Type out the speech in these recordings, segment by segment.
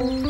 Oh,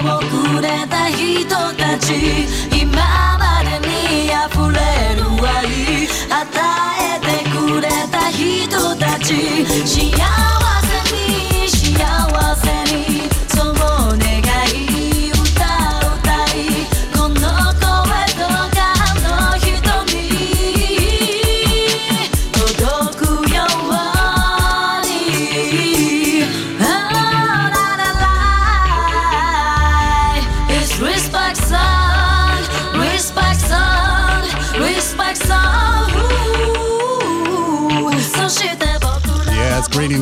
をくれた人たち。今までに溢れる愛与えてくれた人たち。幸せ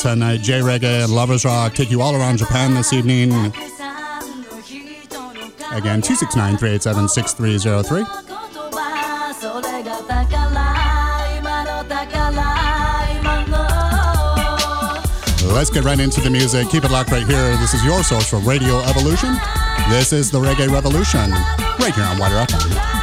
tonight. J Reggae and Lovers Rock take you all around Japan this evening. Again, 269 387 6303. Let's get right into the music. Keep it locked right here. This is your source for Radio Evolution. This is the Reggae Revolution, right here on Wider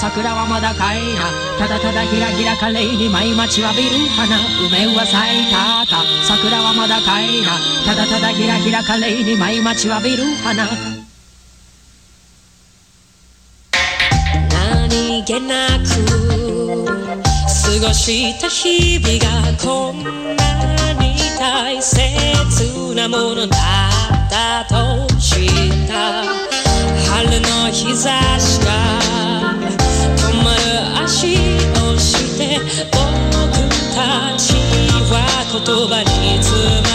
桜はまだかいなただただひらひら華麗に舞い待ちわびる花。梅は咲いたか。桜はまだかいなただただひらひら華麗に舞い待ちわびる花。何気なく過ごした日々がこんなに大切なものだったと知った。春の日差しが言葉に詰め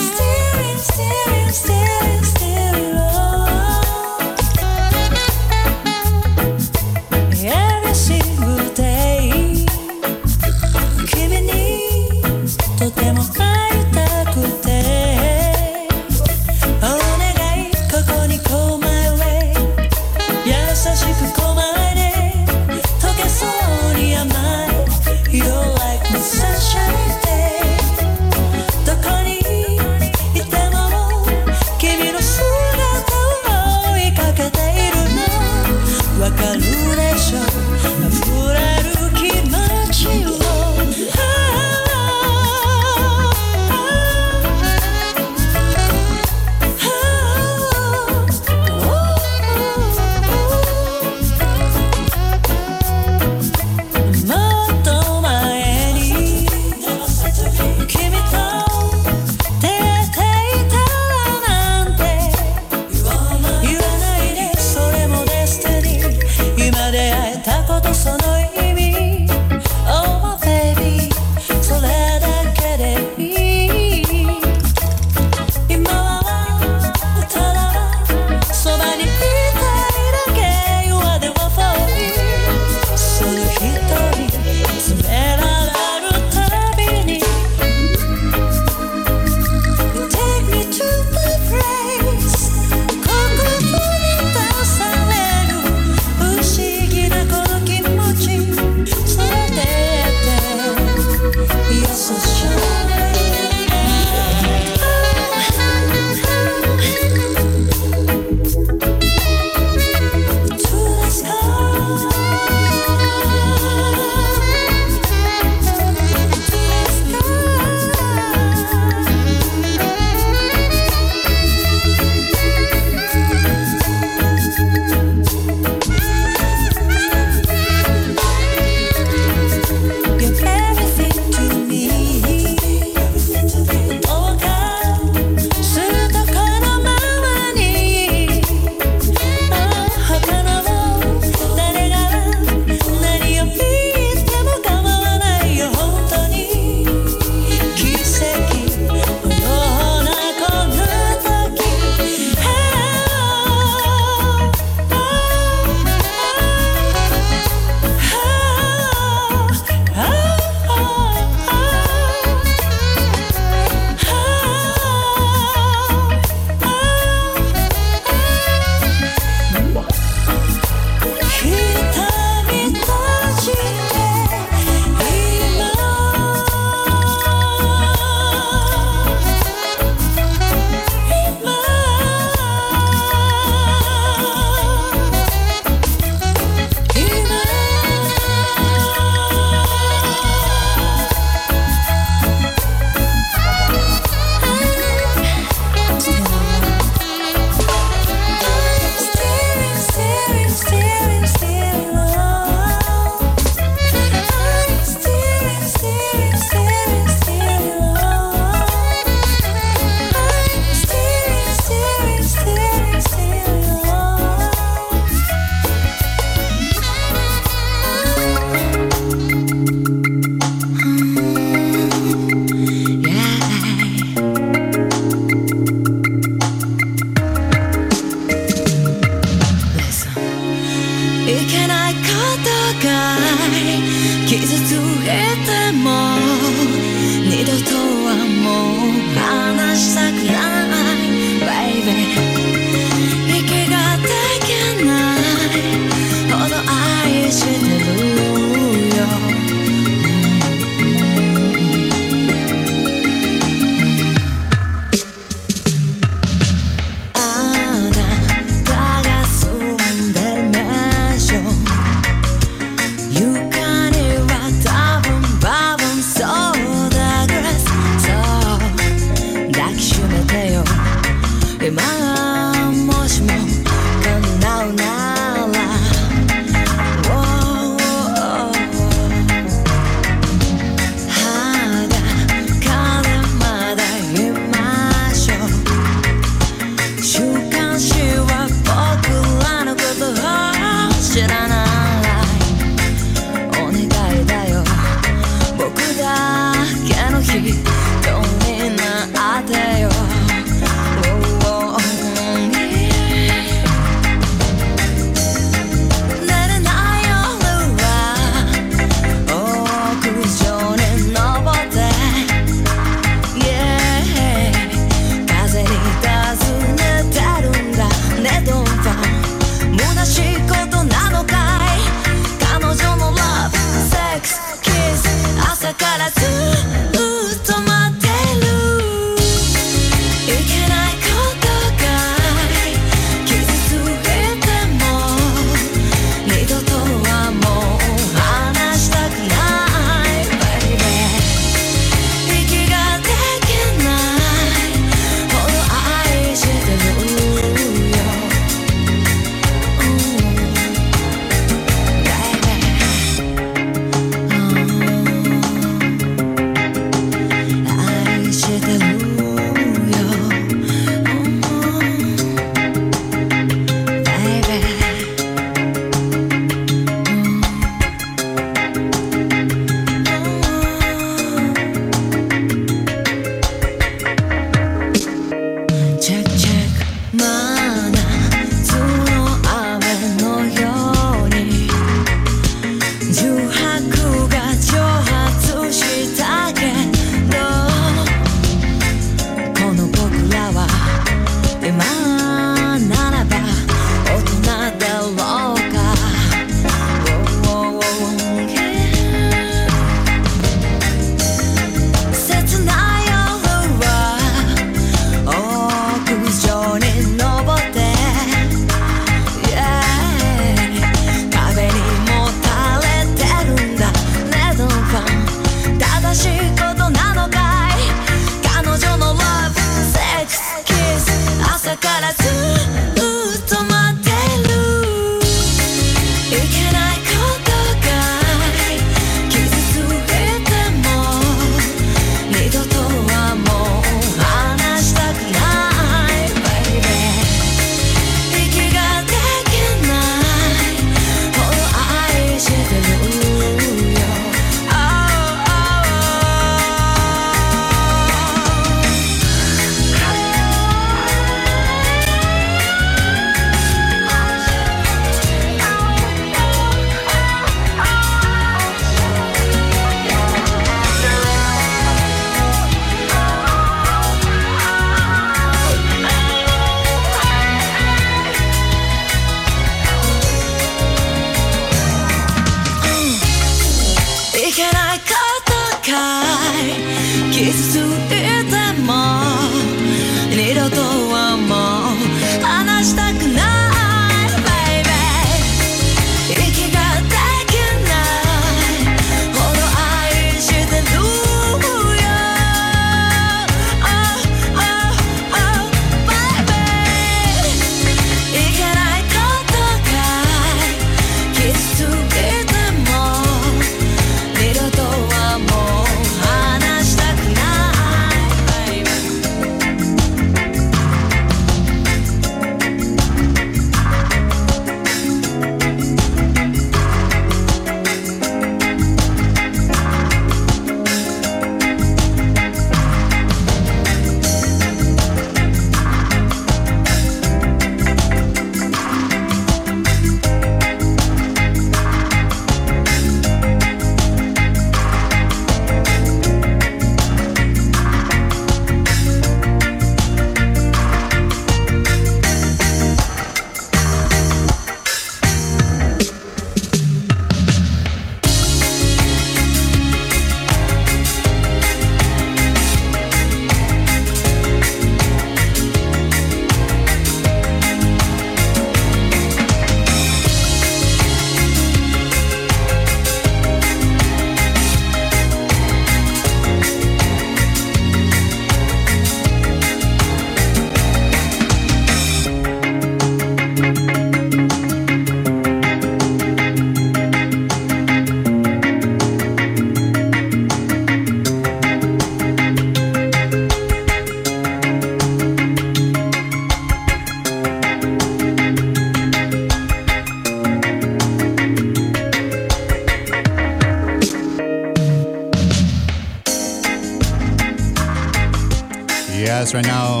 right now.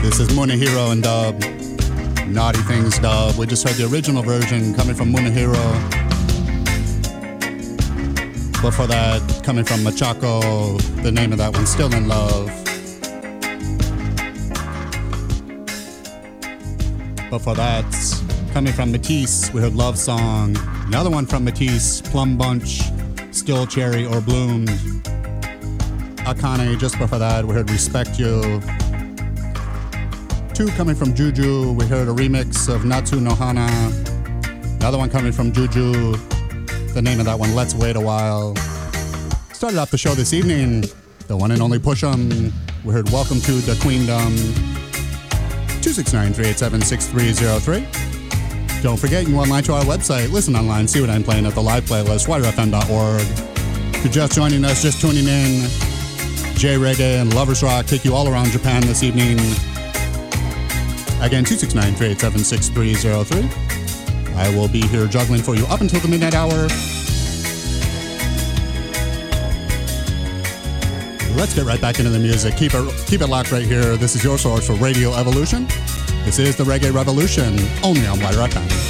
This is Munehiro and Dub. Naughty Things Dub. We just heard the original version coming from Munehiro. Before that, coming from Machaco, the name of that one, Still in Love. Before that, coming from Metis, we heard Love Song. Another one from Metis, Plum Bunch, Still Cherry or Bloomed. Kane. Just before that, we heard Respect You. Two coming from Juju. We heard a remix of Natsu Nohana. Another one coming from Juju. The name of that one, Let's Wait a While. Started off the show this evening, the one and only Pushim. We heard Welcome to the Queendom. 269 387 6303. Don't forget, you can go online to our website, listen online, see what I'm playing at the live playlist, widrfm.org. If you're just joining us, just tuning in, J Reggae and Lovers Rock take you all around Japan this evening. Again, 269 387 6303. I will be here juggling for you up until the midnight hour. Let's get right back into the music. Keep it, keep it locked right here. This is your source for Radio Evolution. This is the Reggae Revolution, only on WIDR FM.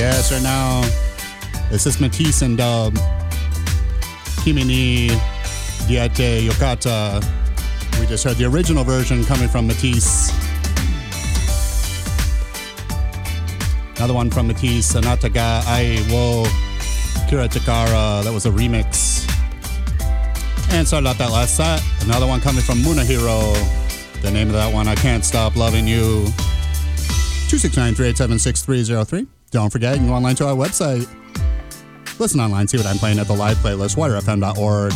Right now. This is Metis and um, Dub. Kimi ni Deaete Yokatta. We just heard the original version coming from Metis. Another one from Metis, Anataga Ai Wo Kira Takara. That was a remix. And started out that last set. Another one coming from Munehiro. The name of that one, I Can't Stop Loving You. 269 387 Don't forget, you can go online to our website. Listen online, see what I'm playing at the live playlist, widrfm.org.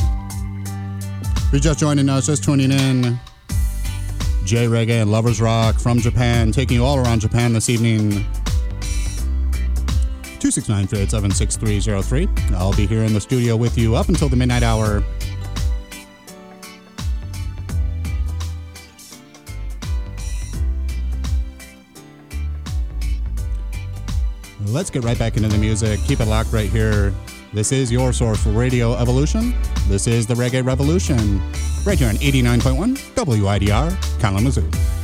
If you're just joining us, just tuning in, J Reggae and Lovers Rock from Japan, taking you all around Japan this evening. 269 387 I'll be here in the studio with you up until the midnight hour. Let's get right back into the music. Keep it locked right here. This is your source for Radio Evolution. This is the Reggae Revolution, right here on 89.1 WIDR Kalamazoo.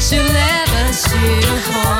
she'll never see her home.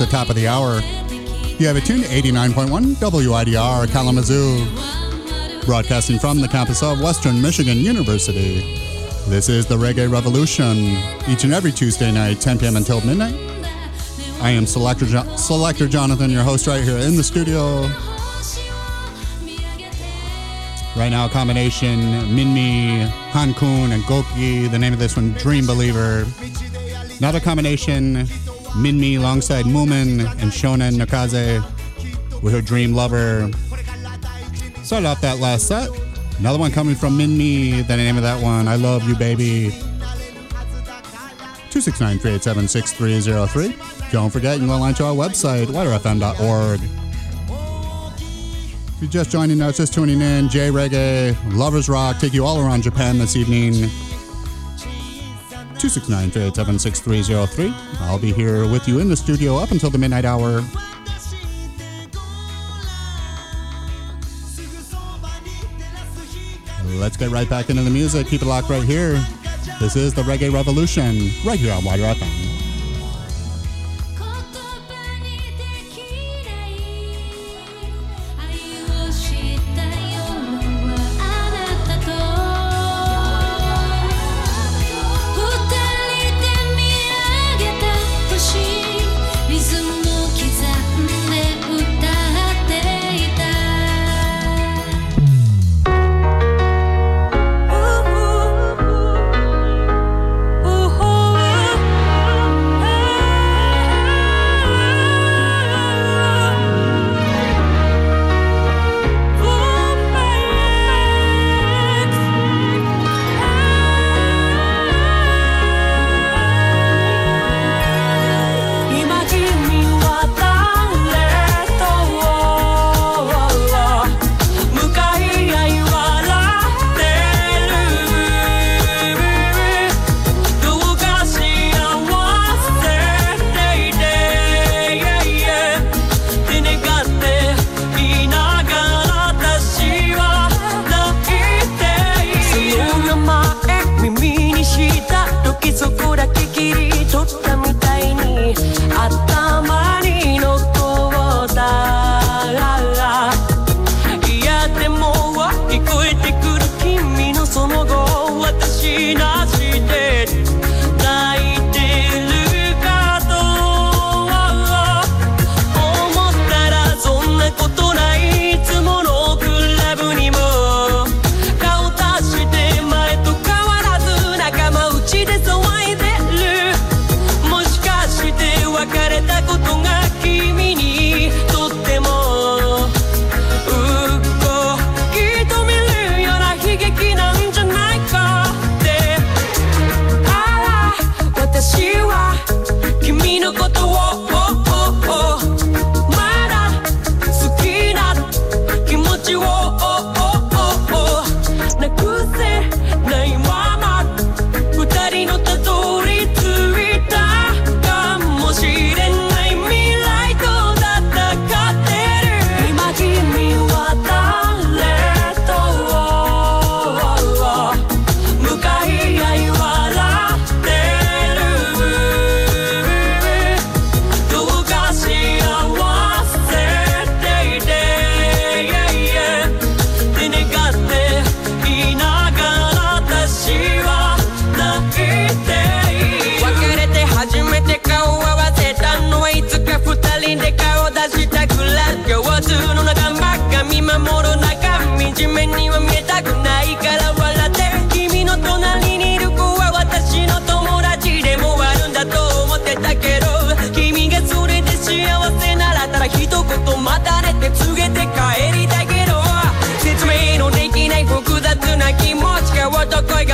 The top of the hour. You have it tuned to 89.1 WIDR Kalamazoo, broadcasting from the campus of Western Michigan University. This is the Reggae Revolution, each and every Tuesday night, 10 p.m. until midnight. I am Selector, jo- Selector Jonathon, your host, right here in the studio. Right now, a combination Minmi, Han-Kun, and Goki. The name of this one, Dream Believer. Another combination, Minmi alongside Moomin and Shonan no Kaze with her Dream Lover. Started off that last set. Another one coming from Minmi, the name of that one, I Love You Baby. 269 387 6303. Don't forget, you can go online to our website, widrfm.org. If you're just joining us, just tuning in, J Reggae, Lovers Rock, take you all around Japan this evening. 269 387 6303. I'll be here with you in the studio up until the midnight hour. Let's get right back into the music. Keep it locked right here. This is the Reggae Revolution, right here on WIDR FM.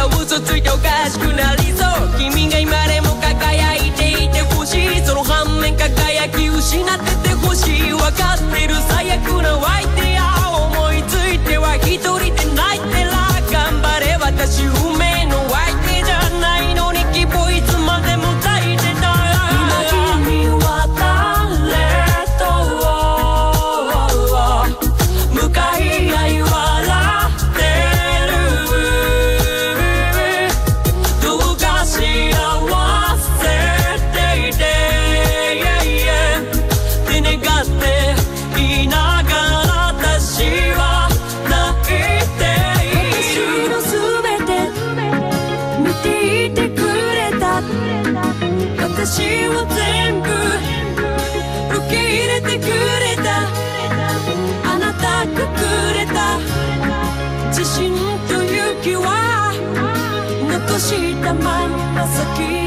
嘘ついておかしくなりそう君が今でも輝いていてほしいその反面輝き失っててほしい分かってる最悪の相手や思いついては一人で泣いてら頑張れ私生 tamanho, mas aqui.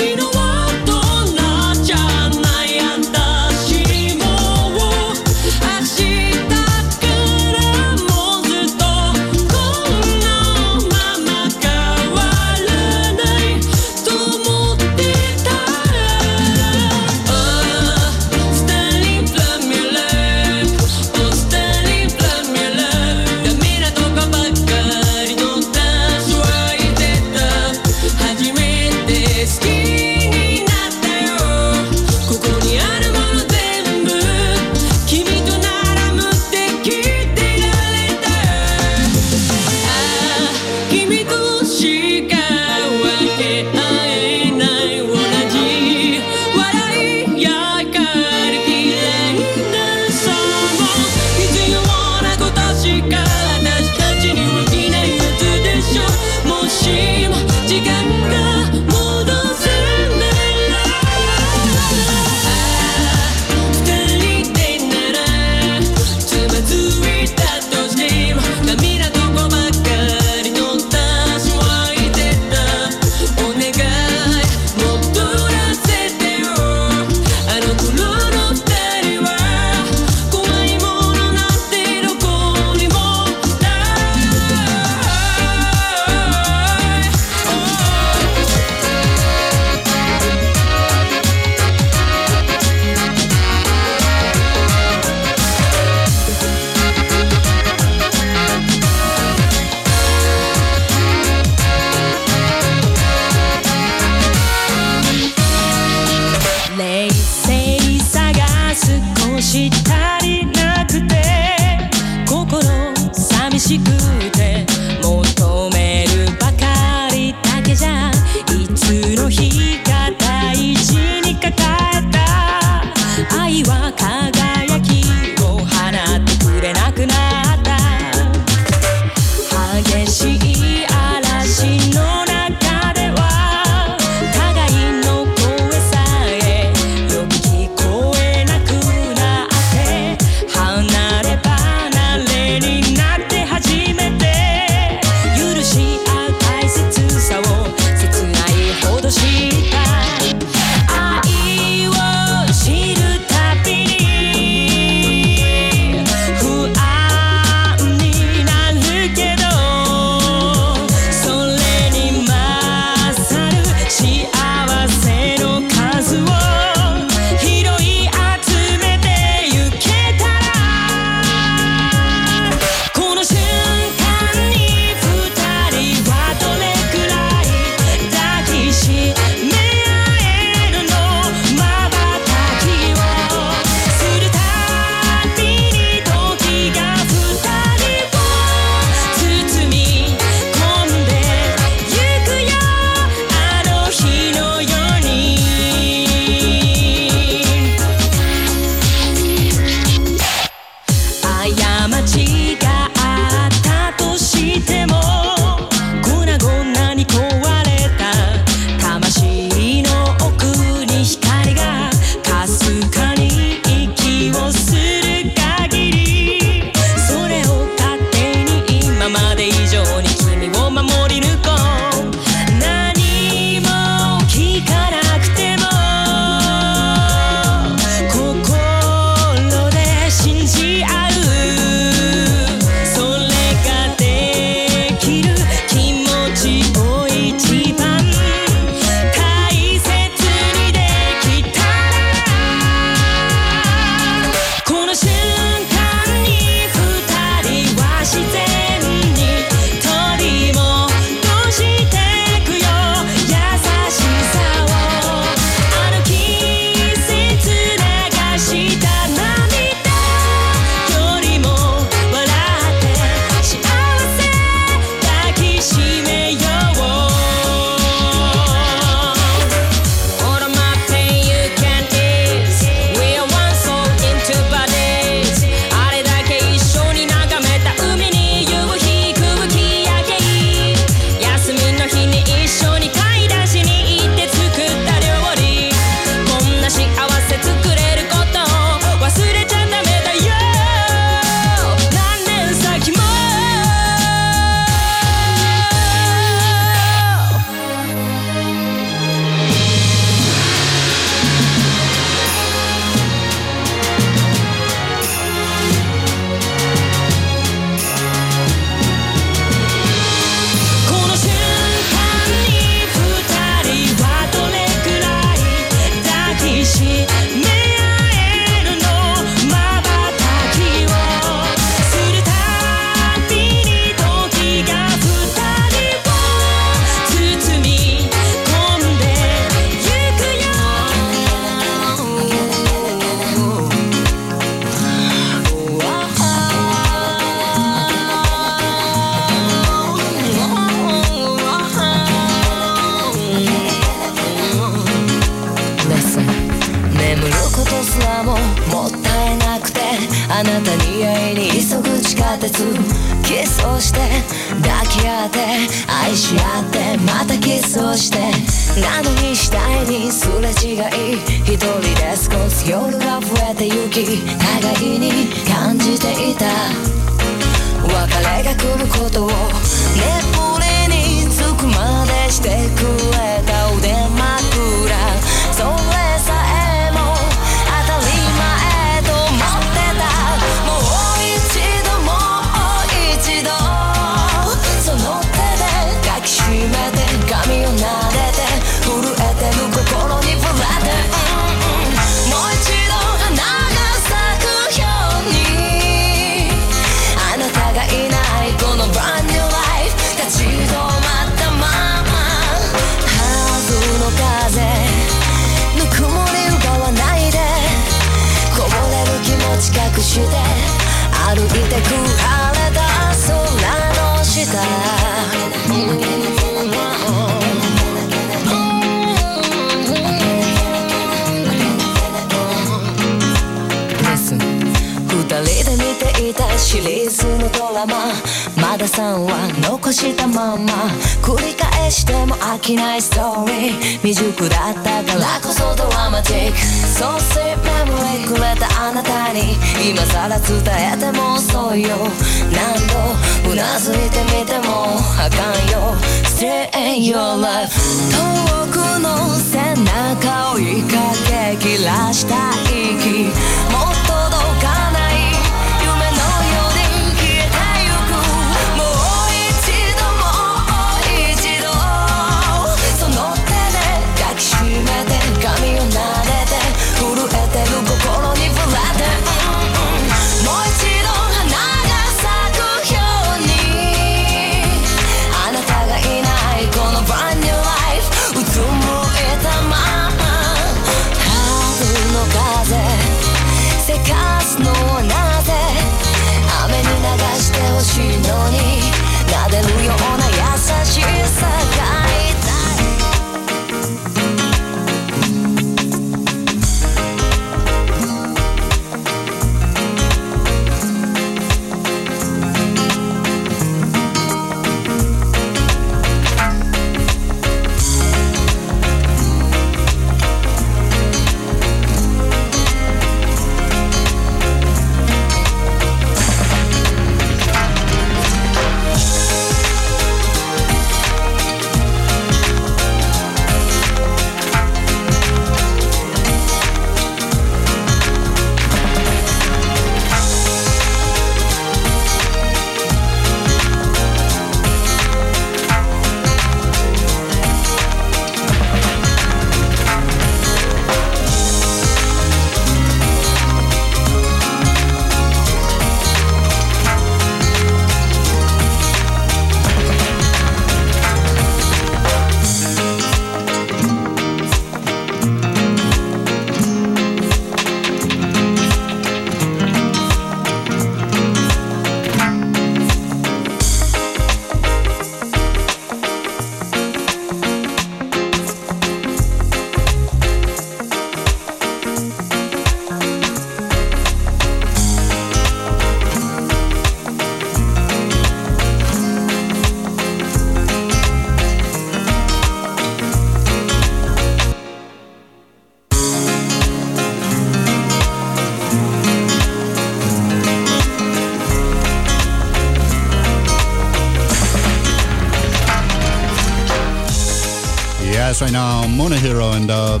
right now Munehiro and dub.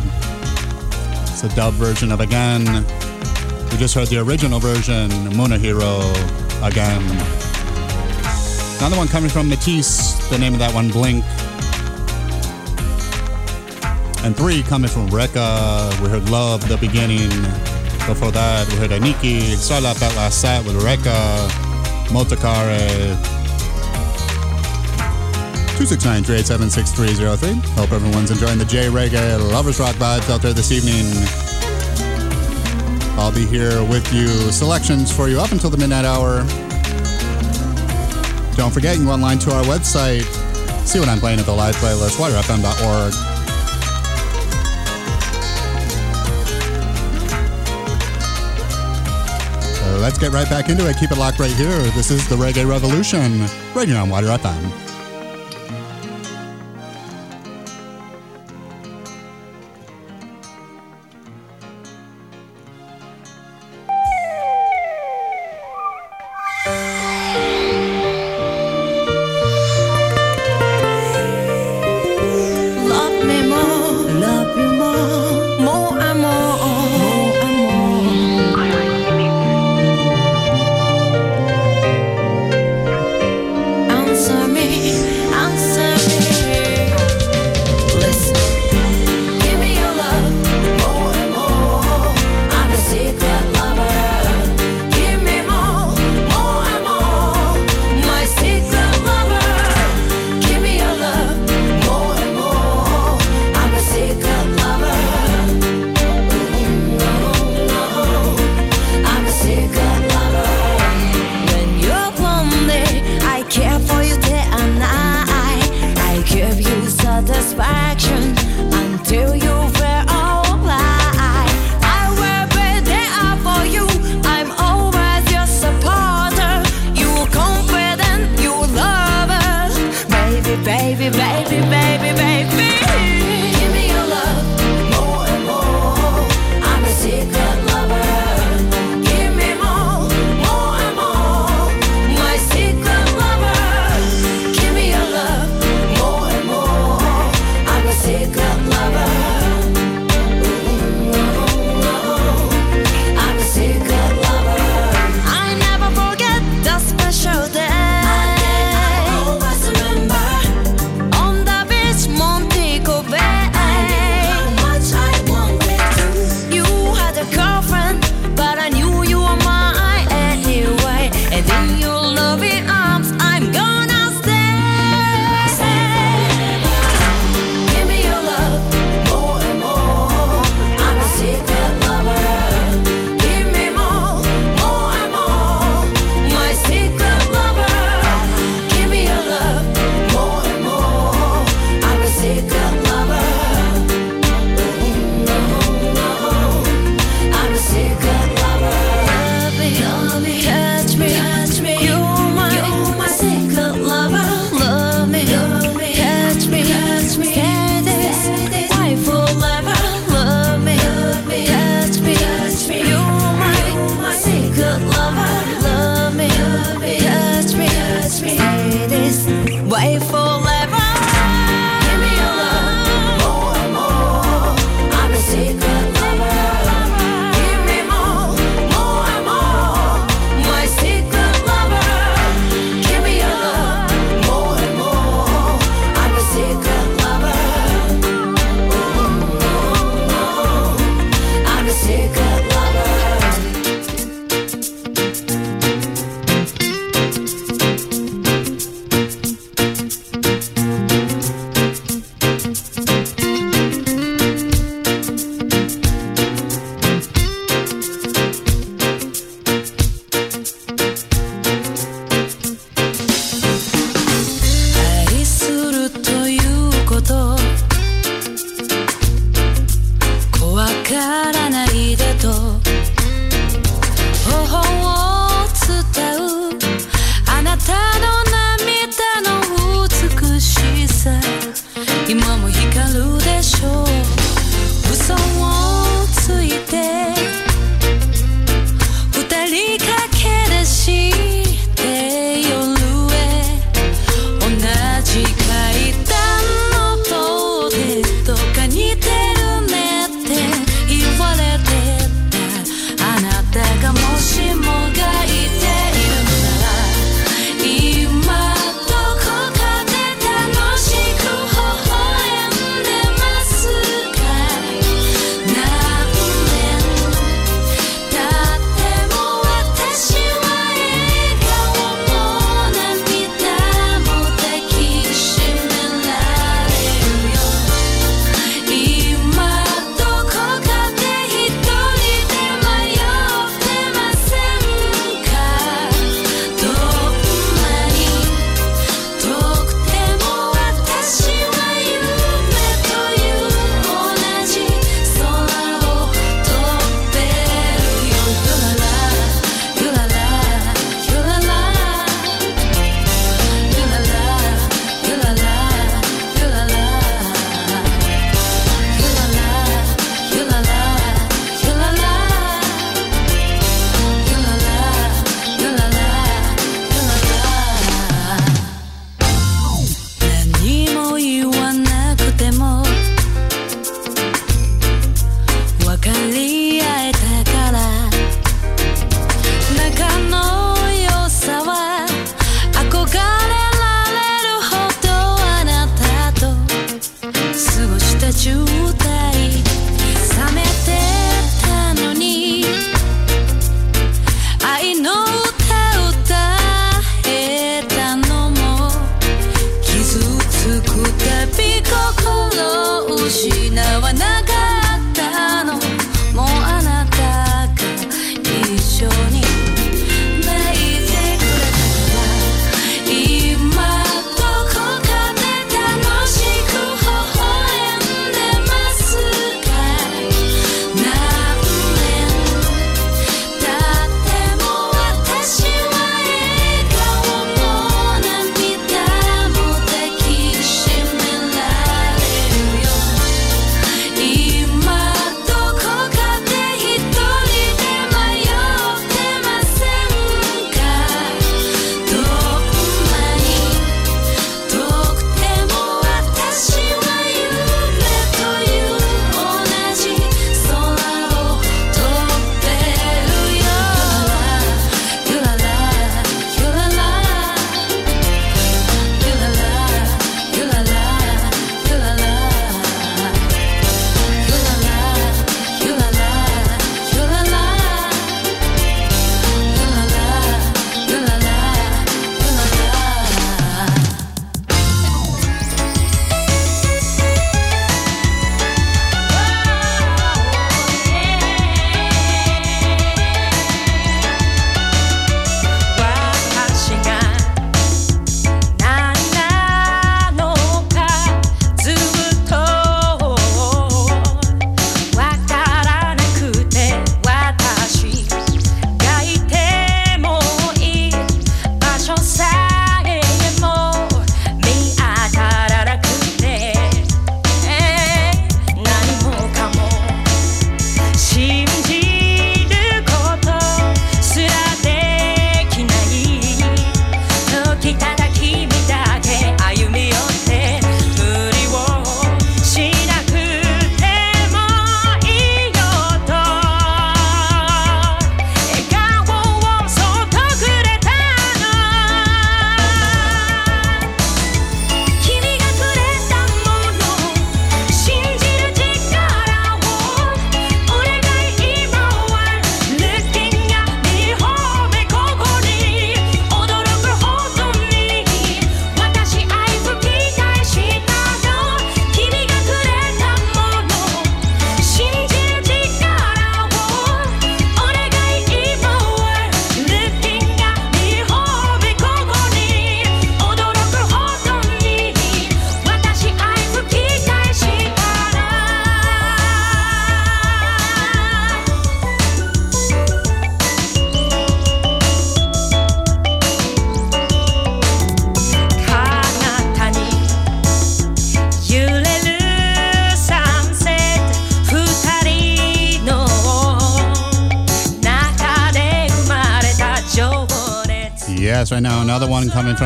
It's a dub version of Again. We just heard the original version, Munehiro Again. Another one coming from Metis, the name of that one, Blink. And three coming from Lecca. We heard Love, The Beginning. Before that, we heard Aniki. Started off that last set with Lecca, Motokare, 269-387-6303. Hope everyone's enjoying the J Reggae Lovers Rock vibes out there this evening. I'll be here with you, selections for you up until the midnight hour. Don't forget, you can go online to our website, see what I'm playing at the live playlist, widrfm.org. Let's get right back into it. Keep it locked right here. This is the Reggae Revolution, right here on WIDR FM.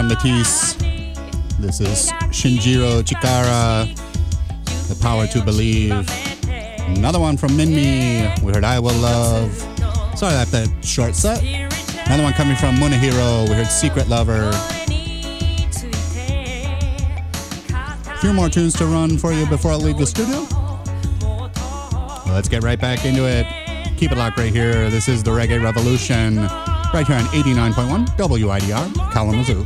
Metis. This is Shinjiru Chikara, The Power to Believe. Another one from Minmi, we heard I Will Love. Sorry about that short set. Another one coming from Munehiro, we heard Secret Lover. A few more tunes to run for you before I leave the studio. Let's get right back into it. Keep it locked right here. This is the Reggae Revolution, right here on 89.1 WIDR, Kalamazoo.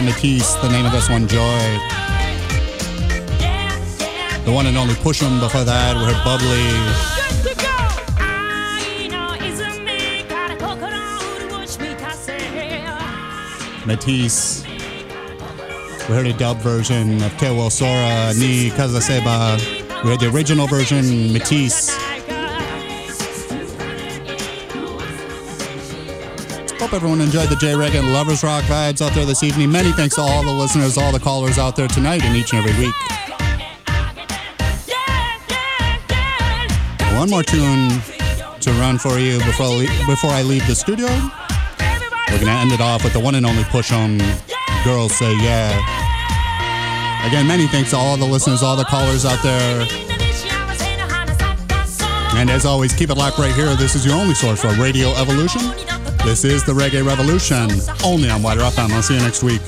from the Keys, the name of this one, Joy. The one and only Pushim before that were Bubbly. Metis. We heard a dub version of Te wo Sora ni Kazaseba. We heard the original version, Metis. Hope everyone enjoyed the J Regan Lovers Rock vibes out there this evening. Many thanks to all the listeners, all the callers out there tonight and each and every week. One more tune to run for you before before I leave the studio. We're gonna end it off with the one and only Pushim Girls Say Yeah. Again, many thanks to all the listeners, all the callers out there. And as always, keep it locked right here. This is your only source for Radio Evolution. This is the Reggae Revolution, only on WIDR FM. I'll see you next week.